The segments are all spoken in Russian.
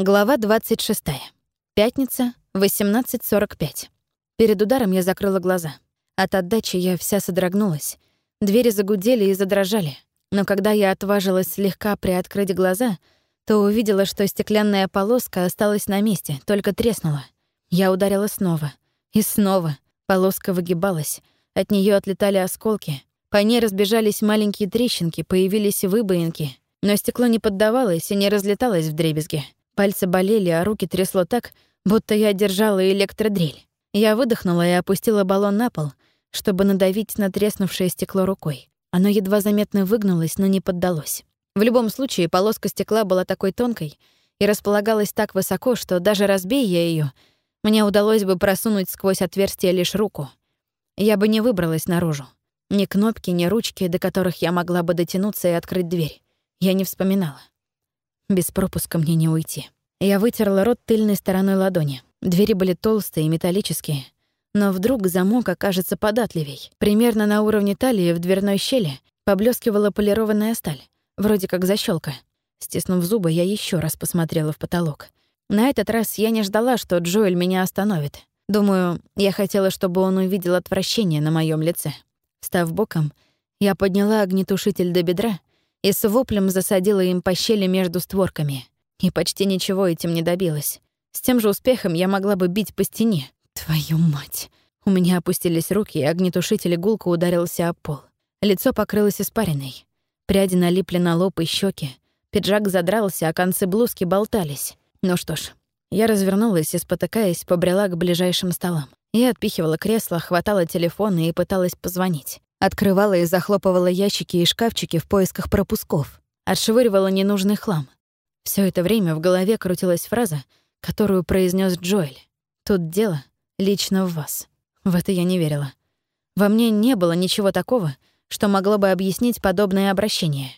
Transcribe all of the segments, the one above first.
Глава 26. Пятница, 18.45. Перед ударом я закрыла глаза. От отдачи я вся содрогнулась. Двери загудели и задрожали. Но когда я отважилась слегка приоткрыть глаза, то увидела, что стеклянная полоска осталась на месте, только треснула. Я ударила снова. И снова. Полоска выгибалась. От нее отлетали осколки. По ней разбежались маленькие трещинки, появились выбоинки. Но стекло не поддавалось и не разлеталось в дребезги. Пальцы болели, а руки трясло так, будто я держала электродрель. Я выдохнула и опустила баллон на пол, чтобы надавить на треснувшее стекло рукой. Оно едва заметно выгнулось, но не поддалось. В любом случае, полоска стекла была такой тонкой и располагалась так высоко, что даже разбей я ее, мне удалось бы просунуть сквозь отверстие лишь руку. Я бы не выбралась наружу. Ни кнопки, ни ручки, до которых я могла бы дотянуться и открыть дверь. Я не вспоминала. Без пропуска мне не уйти. Я вытерла рот тыльной стороной ладони. Двери были толстые и металлические. Но вдруг замок окажется податливей. Примерно на уровне талии в дверной щели поблескивала полированная сталь, вроде как защелка. Стиснув зубы, я еще раз посмотрела в потолок. На этот раз я не ждала, что Джоэль меня остановит. Думаю, я хотела, чтобы он увидел отвращение на моем лице. Став боком, я подняла огнетушитель до бедра и с воплем засадила им по щели между створками. И почти ничего этим не добилась. С тем же успехом я могла бы бить по стене. Твою мать! У меня опустились руки, и огнетушитель гулко ударился об пол. Лицо покрылось испариной. Пряди налипли на лоб и щеки. Пиджак задрался, а концы блузки болтались. Ну что ж, я развернулась и, спотыкаясь, побрела к ближайшим столам. Я отпихивала кресло, хватала телефон и пыталась позвонить. Открывала и захлопывала ящики и шкафчики в поисках пропусков. Отшвыривала ненужный хлам. Все это время в голове крутилась фраза, которую произнес Джоэль. «Тут дело лично в вас». В это я не верила. Во мне не было ничего такого, что могло бы объяснить подобное обращение.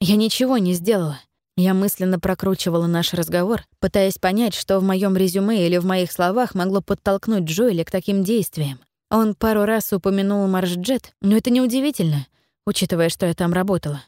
Я ничего не сделала. Я мысленно прокручивала наш разговор, пытаясь понять, что в моем резюме или в моих словах могло подтолкнуть Джоэля к таким действиям. Он пару раз упомянул марш-джет, но это неудивительно, учитывая, что я там работала.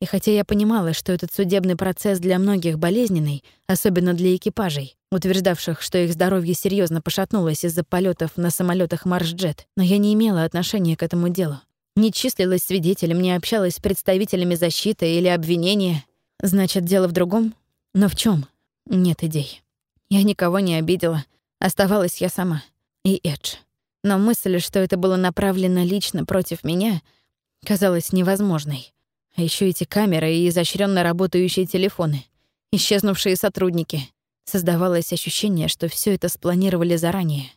И хотя я понимала, что этот судебный процесс для многих болезненный, особенно для экипажей, утверждавших, что их здоровье серьезно пошатнулось из-за полетов на самолетах марш-джет, но я не имела отношения к этому делу. Не числилась свидетелем, не общалась с представителями защиты или обвинения. Значит, дело в другом? Но в чем? Нет идей. Я никого не обидела. Оставалась я сама. И Эдж. Но мысль, что это было направлено лично против меня, казалась невозможной. А еще эти камеры и изощренно работающие телефоны, исчезнувшие сотрудники. Создавалось ощущение, что все это спланировали заранее.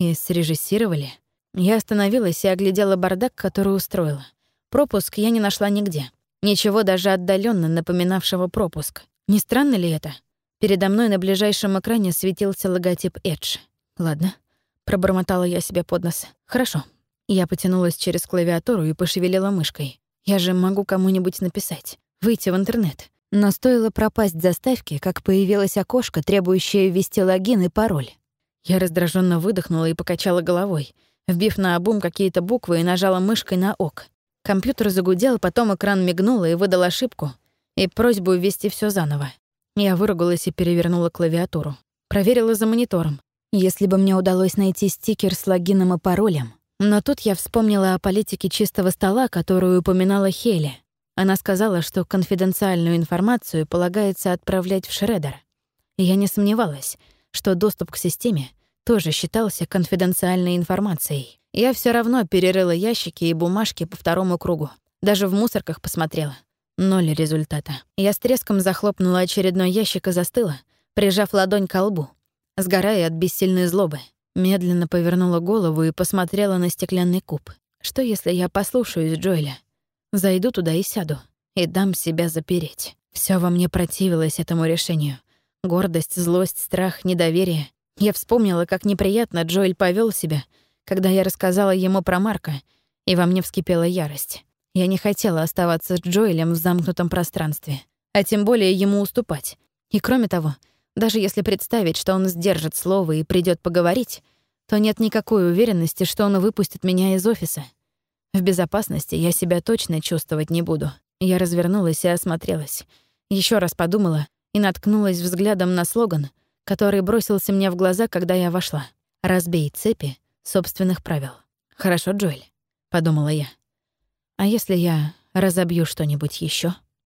И срежиссировали. Я остановилась и оглядела бардак, который устроила. Пропуск я не нашла нигде. Ничего даже отдаленно напоминавшего пропуск. Не странно ли это? Передо мной на ближайшем экране светился логотип Edge. Ладно, Пробормотала я себе под нос. «Хорошо». Я потянулась через клавиатуру и пошевелила мышкой. Я же могу кому-нибудь написать. Выйти в интернет. Но стоило пропасть заставки, как появилось окошко, требующее ввести логин и пароль. Я раздраженно выдохнула и покачала головой, вбив на обум какие-то буквы и нажала мышкой на ок. Компьютер загудел, потом экран мигнул и выдал ошибку и просьбу ввести все заново. Я выругалась и перевернула клавиатуру. Проверила за монитором. Если бы мне удалось найти стикер с логином и паролем. Но тут я вспомнила о политике чистого стола, которую упоминала Хейли. Она сказала, что конфиденциальную информацию полагается отправлять в Шредер. Я не сомневалась, что доступ к системе тоже считался конфиденциальной информацией. Я все равно перерыла ящики и бумажки по второму кругу. Даже в мусорках посмотрела. Ноль результата. Я с треском захлопнула очередной ящик и застыла, прижав ладонь к лбу сгорая от бессильной злобы. Медленно повернула голову и посмотрела на стеклянный куб. Что, если я послушаюсь Джоэля? Зайду туда и сяду, и дам себя запереть. Все во мне противилось этому решению. Гордость, злость, страх, недоверие. Я вспомнила, как неприятно Джоэль повел себя, когда я рассказала ему про Марка, и во мне вскипела ярость. Я не хотела оставаться с Джоэлем в замкнутом пространстве, а тем более ему уступать. И кроме того, даже если представить, что он сдержит слово и придет поговорить, то нет никакой уверенности, что он выпустит меня из офиса. В безопасности я себя точно чувствовать не буду. Я развернулась и осмотрелась. Еще раз подумала и наткнулась взглядом на слоган, который бросился мне в глаза, когда я вошла. «Разбей цепи собственных правил». «Хорошо, Джоэль», — подумала я. «А если я разобью что-нибудь еще?